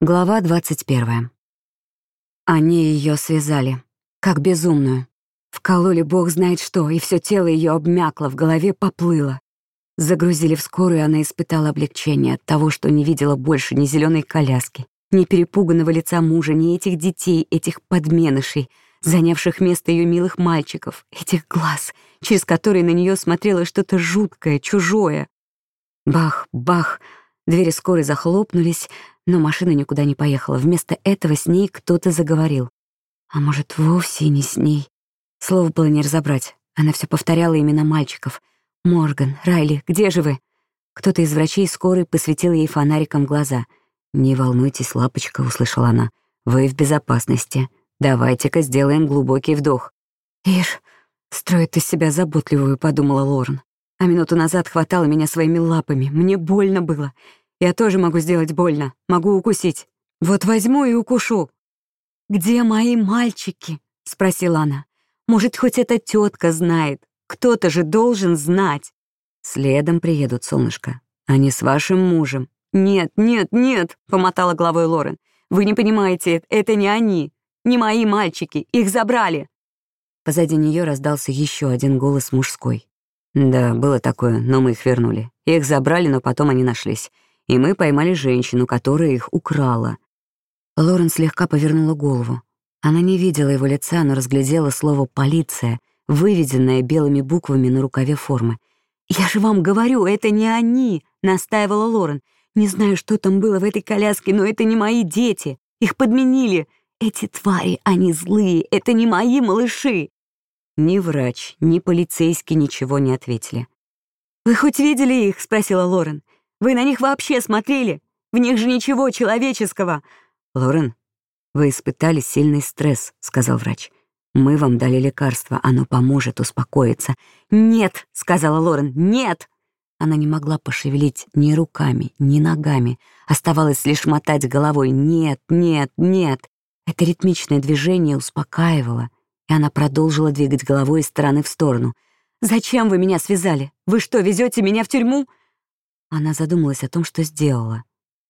Глава 21. Они ее связали, как безумную. Вкололи бог знает что, и все тело ее обмякло, в голове поплыло. Загрузили в скорую, и она испытала облегчение от того, что не видела больше ни зеленой коляски, ни перепуганного лица мужа, ни этих детей, этих подменышей, занявших место ее милых мальчиков, этих глаз, через которые на нее смотрело что-то жуткое, чужое. Бах, бах, двери скорой захлопнулись, но машина никуда не поехала. Вместо этого с ней кто-то заговорил. А может, вовсе не с ней. Слово было не разобрать. Она все повторяла имена мальчиков. «Морган, Райли, где же вы?» Кто-то из врачей скорой посветил ей фонариком глаза. «Не волнуйтесь, лапочка», — услышала она. «Вы в безопасности. Давайте-ка сделаем глубокий вдох». «Ишь, строит из себя заботливую», — подумала Лорен. А минуту назад хватала меня своими лапами. Мне больно было. Я тоже могу сделать больно, могу укусить. Вот возьму и укушу. «Где мои мальчики?» — спросила она. «Может, хоть эта тетка знает? Кто-то же должен знать». «Следом приедут, солнышко. Они с вашим мужем». «Нет, нет, нет», — помотала головой Лорен. «Вы не понимаете, это не они, не мои мальчики, их забрали». Позади нее раздался еще один голос мужской. «Да, было такое, но мы их вернули. Их забрали, но потом они нашлись и мы поймали женщину, которая их украла. Лорен слегка повернула голову. Она не видела его лица, но разглядела слово «полиция», выведенное белыми буквами на рукаве формы. «Я же вам говорю, это не они!» — настаивала Лорен. «Не знаю, что там было в этой коляске, но это не мои дети. Их подменили. Эти твари, они злые, это не мои малыши!» Ни врач, ни полицейский ничего не ответили. «Вы хоть видели их?» — спросила Лорен. Вы на них вообще смотрели? В них же ничего человеческого!» «Лорен, вы испытали сильный стресс», — сказал врач. «Мы вам дали лекарство, оно поможет успокоиться». «Нет», — сказала Лорен, — «нет». Она не могла пошевелить ни руками, ни ногами. Оставалось лишь мотать головой «нет, нет, нет». Это ритмичное движение успокаивало, и она продолжила двигать головой из стороны в сторону. «Зачем вы меня связали? Вы что, везете меня в тюрьму?» Она задумалась о том, что сделала.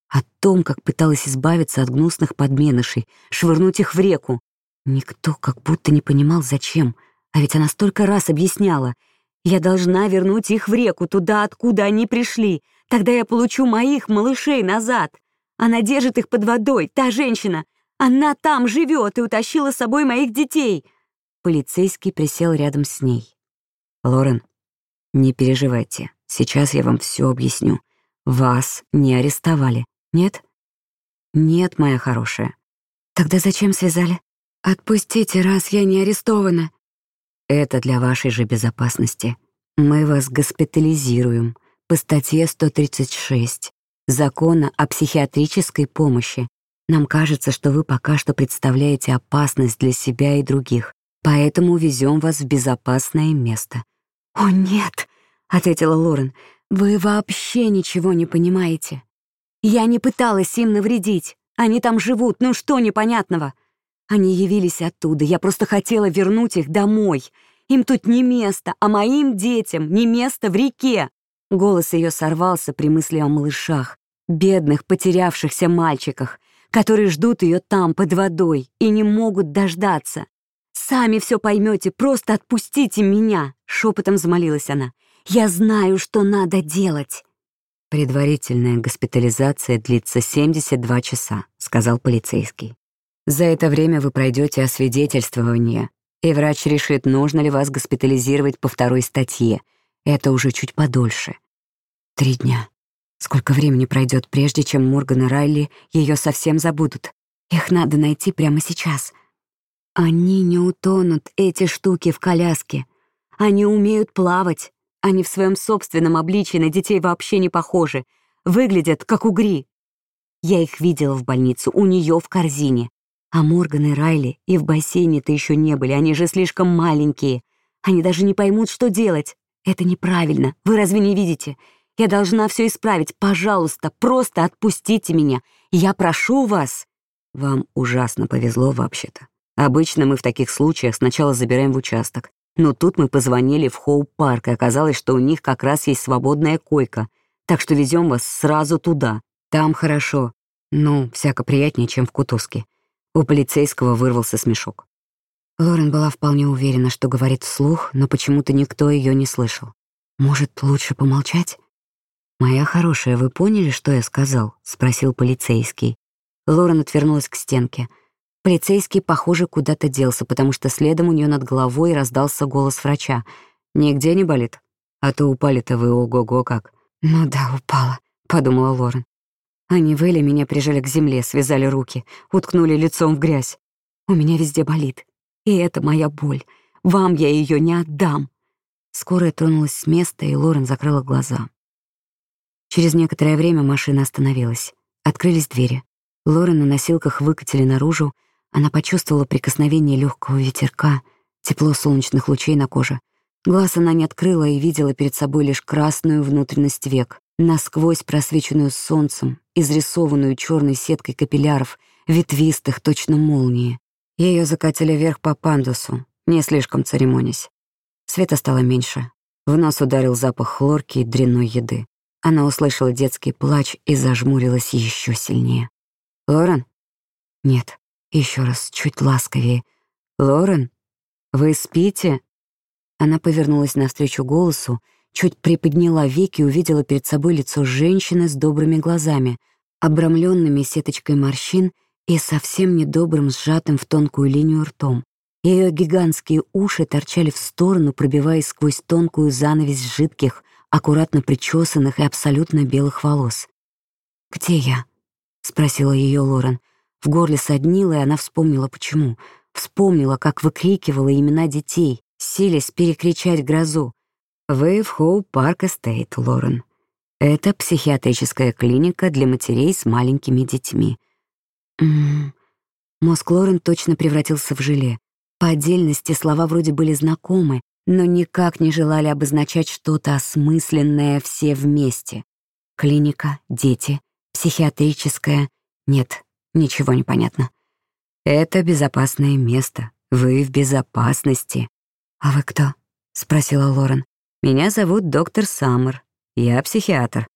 О том, как пыталась избавиться от гнусных подменышей, швырнуть их в реку. Никто как будто не понимал, зачем. А ведь она столько раз объясняла. «Я должна вернуть их в реку, туда, откуда они пришли. Тогда я получу моих малышей назад. Она держит их под водой, та женщина. Она там живет и утащила с собой моих детей». Полицейский присел рядом с ней. «Лорен, не переживайте. Сейчас я вам все объясню. Вас не арестовали, нет? Нет, моя хорошая. Тогда зачем связали? Отпустите, раз я не арестована. Это для вашей же безопасности. Мы вас госпитализируем по статье 136 Закона о психиатрической помощи. Нам кажется, что вы пока что представляете опасность для себя и других, поэтому везем вас в безопасное место. «О, нет!» — ответила Лорен. «Вы вообще ничего не понимаете. Я не пыталась им навредить. Они там живут, ну что непонятного? Они явились оттуда, я просто хотела вернуть их домой. Им тут не место, а моим детям не место в реке». Голос ее сорвался при мысли о малышах, бедных, потерявшихся мальчиках, которые ждут ее там, под водой, и не могут дождаться. «Сами все поймете, просто отпустите меня!» — шепотом замолилась она. «Я знаю, что надо делать!» «Предварительная госпитализация длится 72 часа», — сказал полицейский. «За это время вы пройдете освидетельствование, и врач решит, нужно ли вас госпитализировать по второй статье. Это уже чуть подольше. Три дня. Сколько времени пройдет, прежде чем Морган и Райли ее совсем забудут? Их надо найти прямо сейчас. Они не утонут, эти штуки в коляске. Они умеют плавать. Они в своем собственном обличии на детей вообще не похожи. Выглядят, как угри. Я их видела в больнице, у нее в корзине. А Морган и Райли и в бассейне-то еще не были, они же слишком маленькие. Они даже не поймут, что делать. Это неправильно, вы разве не видите? Я должна все исправить. Пожалуйста, просто отпустите меня. Я прошу вас. Вам ужасно повезло вообще-то. Обычно мы в таких случаях сначала забираем в участок, но тут мы позвонили в Хоуп-парк, и оказалось, что у них как раз есть свободная койка, так что везем вас сразу туда. Там хорошо. Ну, всяко приятнее, чем в кутузке. У полицейского вырвался смешок. Лорен была вполне уверена, что говорит вслух, но почему-то никто ее не слышал. Может, лучше помолчать? «Моя хорошая, вы поняли, что я сказал?» — спросил полицейский. Лорен отвернулась к стенке. Полицейский, похоже, куда-то делся, потому что следом у нее над головой раздался голос врача. «Нигде не болит? А то упали-то вы ого-го как». «Ну да, упала», — подумала Лорен. Они выли меня прижали к земле, связали руки, уткнули лицом в грязь. У меня везде болит. И это моя боль. Вам я ее не отдам. Скорая тронулась с места, и Лорен закрыла глаза. Через некоторое время машина остановилась. Открылись двери. Лорен на носилках выкатили наружу. Она почувствовала прикосновение легкого ветерка, тепло солнечных лучей на коже. Глаз она не открыла и видела перед собой лишь красную внутренность век, насквозь просвеченную солнцем, изрисованную черной сеткой капилляров, ветвистых, точно молнии. Ее закатили вверх по пандусу, не слишком церемонясь. Света стало меньше. В нос ударил запах хлорки и дрянной еды. Она услышала детский плач и зажмурилась еще сильнее. «Лорен?» «Нет». Еще раз, чуть ласковее. «Лорен? Вы спите?» Она повернулась навстречу голосу, чуть приподняла веки и увидела перед собой лицо женщины с добрыми глазами, обрамленными сеточкой морщин и совсем недобрым сжатым в тонкую линию ртом. Ее гигантские уши торчали в сторону, пробиваясь сквозь тонкую занавесь жидких, аккуратно причесанных и абсолютно белых волос. «Где я?» — спросила ее Лорен. В горле саднило, и она вспомнила, почему. Вспомнила, как выкрикивала имена детей, силясь перекричать грозу. «Вы в Хоу-Парк Эстейт, Лорен. Это психиатрическая клиника для матерей с маленькими детьми». М -м -м. Мозг Лорен точно превратился в желе. По отдельности слова вроде были знакомы, но никак не желали обозначать что-то осмысленное все вместе. Клиника, дети, психиатрическая. Нет, ничего не понятно. Это безопасное место. Вы в безопасности. А вы кто? спросила Лорен. Меня зовут доктор Саммер. Я психиатр.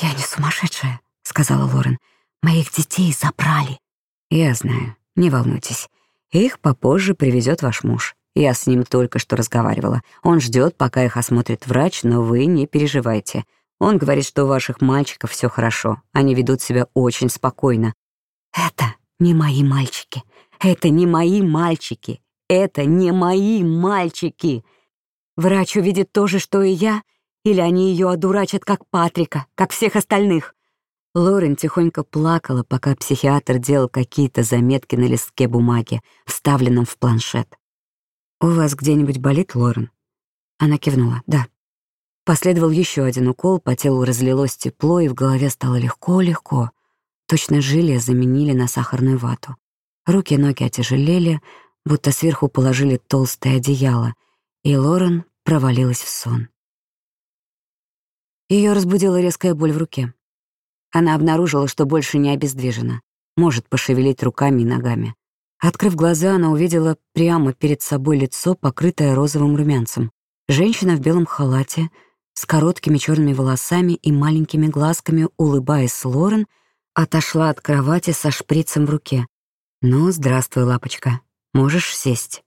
Я не сумасшедшая, сказала Лорен. Моих детей забрали. Я знаю. Не волнуйтесь. Их попозже привезет ваш муж. Я с ним только что разговаривала. Он ждет, пока их осмотрит врач, но вы не переживайте. Он говорит, что у ваших мальчиков все хорошо. Они ведут себя очень спокойно. Это не мои мальчики. Это не мои мальчики. Это не мои мальчики. Врач увидит то же, что и я, или они ее одурачат, как Патрика, как всех остальных. Лорен тихонько плакала, пока психиатр делал какие-то заметки на листке бумаги, вставленном в планшет. «У вас где-нибудь болит, Лорен?» Она кивнула. «Да». Последовал еще один укол, по телу разлилось тепло, и в голове стало легко-легко. Точно желе заменили на сахарную вату. Руки и ноги отяжелели, будто сверху положили толстое одеяло, и Лорен провалилась в сон. Ее разбудила резкая боль в руке. Она обнаружила, что больше не обездвижена, может пошевелить руками и ногами. Открыв глаза, она увидела прямо перед собой лицо, покрытое розовым румянцем. Женщина в белом халате, с короткими черными волосами и маленькими глазками, улыбаясь Лорен, отошла от кровати со шприцем в руке. «Ну, здравствуй, лапочка. Можешь сесть».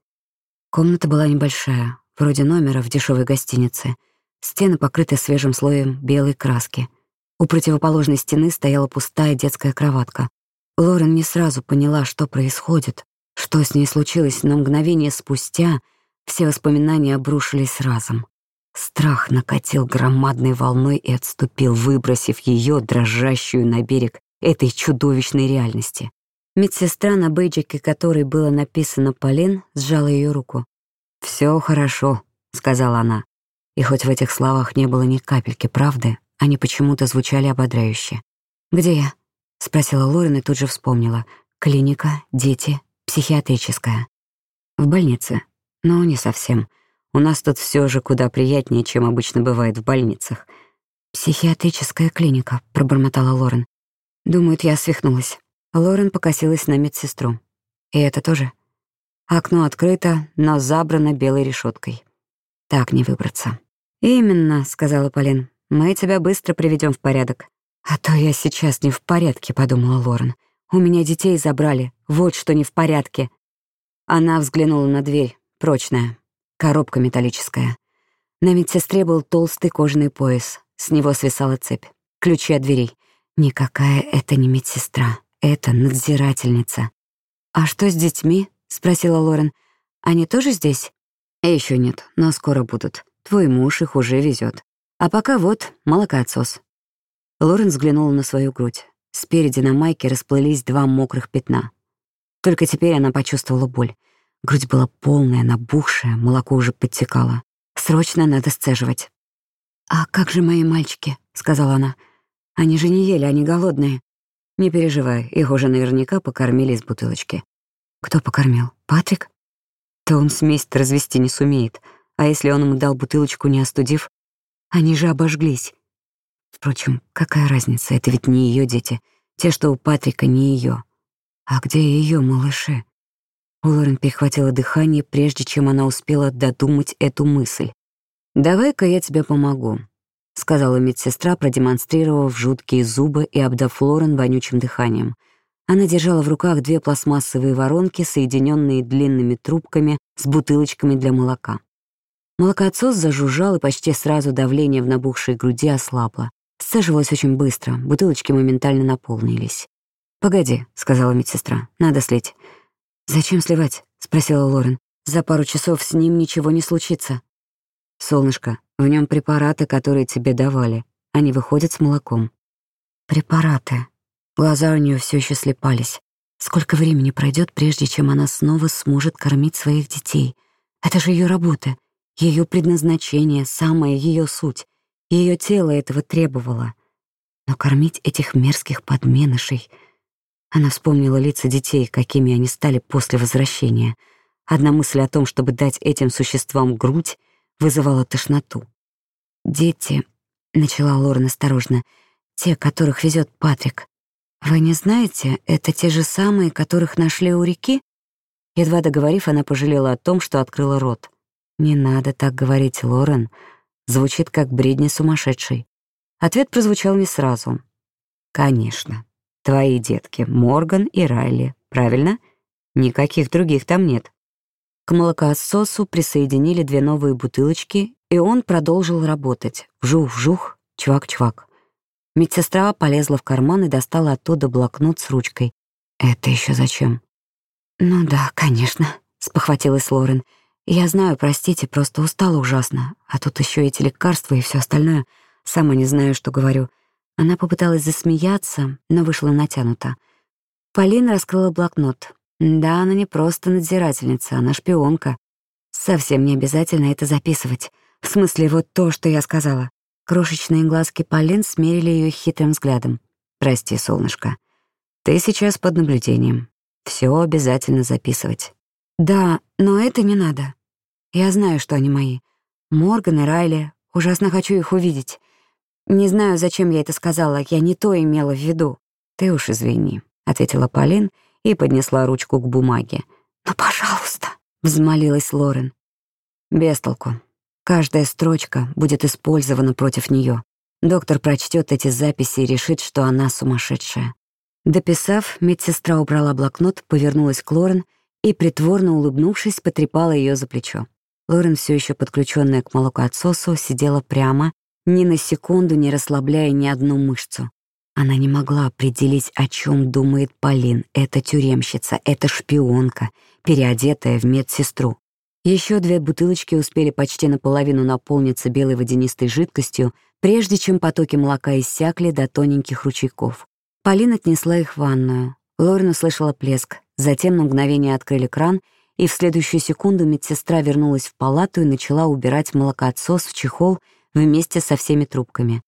Комната была небольшая, вроде номера в дешевой гостинице. Стены покрыты свежим слоем белой краски — у противоположной стены стояла пустая детская кроватка. Лорен не сразу поняла, что происходит, что с ней случилось, но мгновение спустя все воспоминания обрушились разом. Страх накатил громадной волной и отступил, выбросив ее, дрожащую на берег этой чудовищной реальности. Медсестра, на бейджике которой было написано «Полин», сжала ее руку. «Все хорошо», — сказала она. И хоть в этих словах не было ни капельки правды, они почему-то звучали ободряюще. «Где я?» — спросила Лорен и тут же вспомнила. «Клиника, дети, психиатрическая». «В больнице. Но не совсем. У нас тут все же куда приятнее, чем обычно бывает в больницах». «Психиатрическая клиника», — пробормотала Лорен. «Думают, я свихнулась». Лорен покосилась на медсестру. «И это тоже?» Окно открыто, но забрано белой решеткой. «Так не выбраться». «Именно», — сказала Полин. Мы тебя быстро приведем в порядок. «А то я сейчас не в порядке», — подумала Лорен. «У меня детей забрали. Вот что не в порядке». Она взглянула на дверь. Прочная. Коробка металлическая. На медсестре был толстый кожаный пояс. С него свисала цепь. Ключи от дверей. Никакая это не медсестра. Это надзирательница. «А что с детьми?» — спросила Лорен. «Они тоже здесь?» Еще нет, но скоро будут. Твой муж их уже везет. А пока вот молокоотсос». Лорен взглянула на свою грудь. Спереди на майке расплылись два мокрых пятна. Только теперь она почувствовала боль. Грудь была полная, набухшая, молоко уже подтекало. Срочно надо сцеживать. «А как же мои мальчики?» — сказала она. «Они же не ели, они голодные». «Не переживай, их уже наверняка покормили из бутылочки». «Кто покормил? Патрик?» «То он смесь-то развести не сумеет. А если он ему дал бутылочку, не остудив? Они же обожглись. Впрочем, какая разница, это ведь не ее дети. Те, что у Патрика, не ее. А где ее малыши? Лорен перехватило дыхание, прежде чем она успела додумать эту мысль. «Давай-ка я тебе помогу», — сказала медсестра, продемонстрировав жуткие зубы и обдав Лорен вонючим дыханием. Она держала в руках две пластмассовые воронки, соединенные длинными трубками с бутылочками для молока. Молокоотсос зажужжал, и почти сразу давление в набухшей груди ослабло. Сцеживалось очень быстро, бутылочки моментально наполнились. «Погоди», — сказала медсестра, — «надо слить». «Зачем сливать?» — спросила Лорен. «За пару часов с ним ничего не случится». «Солнышко, в нем препараты, которые тебе давали. Они выходят с молоком». «Препараты». Глаза у нее все еще слепались. Сколько времени пройдет, прежде чем она снова сможет кормить своих детей? Это же ее работа ее предназначение, самая ее суть. Ее тело этого требовало. Но кормить этих мерзких подменышей... Она вспомнила лица детей, какими они стали после возвращения. Одна мысль о том, чтобы дать этим существам грудь, вызывала тошноту. «Дети», — начала Лорен осторожно, — «те, которых везет Патрик. Вы не знаете, это те же самые, которых нашли у реки?» Едва договорив, она пожалела о том, что открыла рот. «Не надо так говорить, Лорен. Звучит как бредни сумасшедшей». Ответ прозвучал не сразу. «Конечно. Твои детки Морган и Райли, правильно? Никаких других там нет». К молокоотсосу присоединили две новые бутылочки, и он продолжил работать. Вжух-вжух, чвак-чвак. Медсестра полезла в карман и достала оттуда блокнот с ручкой. «Это еще зачем?» «Ну да, конечно», — спохватилась Лорен. Я знаю, простите, просто устала ужасно. А тут еще эти лекарства и все остальное. Сама не знаю, что говорю. Она попыталась засмеяться, но вышла натянута. Полина раскрыла блокнот. Да, она не просто надзирательница, она шпионка. Совсем не обязательно это записывать. В смысле, вот то, что я сказала. Крошечные глазки Полин смерили ее хитрым взглядом. «Прости, солнышко. Ты сейчас под наблюдением. Все обязательно записывать». «Да, но это не надо. Я знаю, что они мои. Морган и Райли. Ужасно хочу их увидеть. Не знаю, зачем я это сказала, я не то имела в виду. Ты уж извини, ответила Полин и поднесла ручку к бумаге. Ну, пожалуйста, взмолилась Лорен. Без толку. Каждая строчка будет использована против нее. Доктор прочтет эти записи и решит, что она сумасшедшая. Дописав, медсестра убрала блокнот, повернулась к Лорен и, притворно улыбнувшись, потрепала ее за плечо. Лорен, все еще подключенная к молокоотсосу, сидела прямо, ни на секунду не расслабляя ни одну мышцу. Она не могла определить, о чем думает Полин. Это тюремщица, это шпионка, переодетая в медсестру. Еще две бутылочки успели почти наполовину наполниться белой водянистой жидкостью, прежде чем потоки молока иссякли до тоненьких ручейков. Полин отнесла их в ванную. Лорен услышала плеск, затем на мгновение открыли кран — и в следующую секунду медсестра вернулась в палату и начала убирать молокоотсос в чехол вместе со всеми трубками.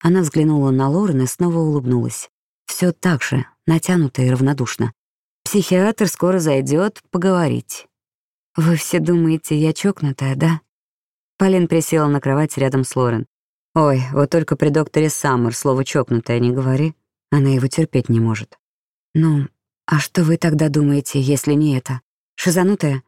Она взглянула на Лорен и снова улыбнулась. Все так же, натянуто и равнодушно. «Психиатр скоро зайдет поговорить». «Вы все думаете, я чокнутая, да?» Полин присела на кровать рядом с Лорен. «Ой, вот только при докторе Саммер слово «чокнутая» не говори. Она его терпеть не может». «Ну, а что вы тогда думаете, если не это?» Шизанутая?»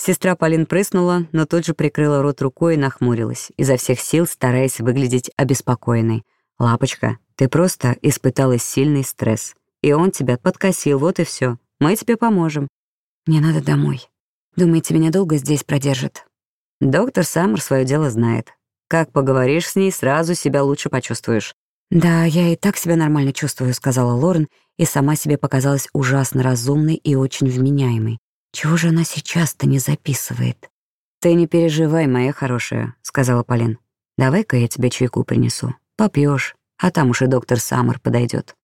Сестра Полин прыснула, но тут же прикрыла рот рукой и нахмурилась, изо всех сил стараясь выглядеть обеспокоенной. «Лапочка, Ты просто испытала сильный стресс, и он тебя подкосил, вот и все. Мы тебе поможем. Мне надо домой. Думаете, меня долго здесь продержат? Доктор Саммер свое дело знает. Как поговоришь с ней, сразу себя лучше почувствуешь. «Да, я и так себя нормально чувствую», — сказала Лорен, и сама себе показалась ужасно разумной и очень вменяемой. Чего же она сейчас-то не записывает? «Ты не переживай, моя хорошая», — сказала Полин. «Давай-ка я тебе чайку принесу. Попьешь, а там уж и доктор Саммер подойдет.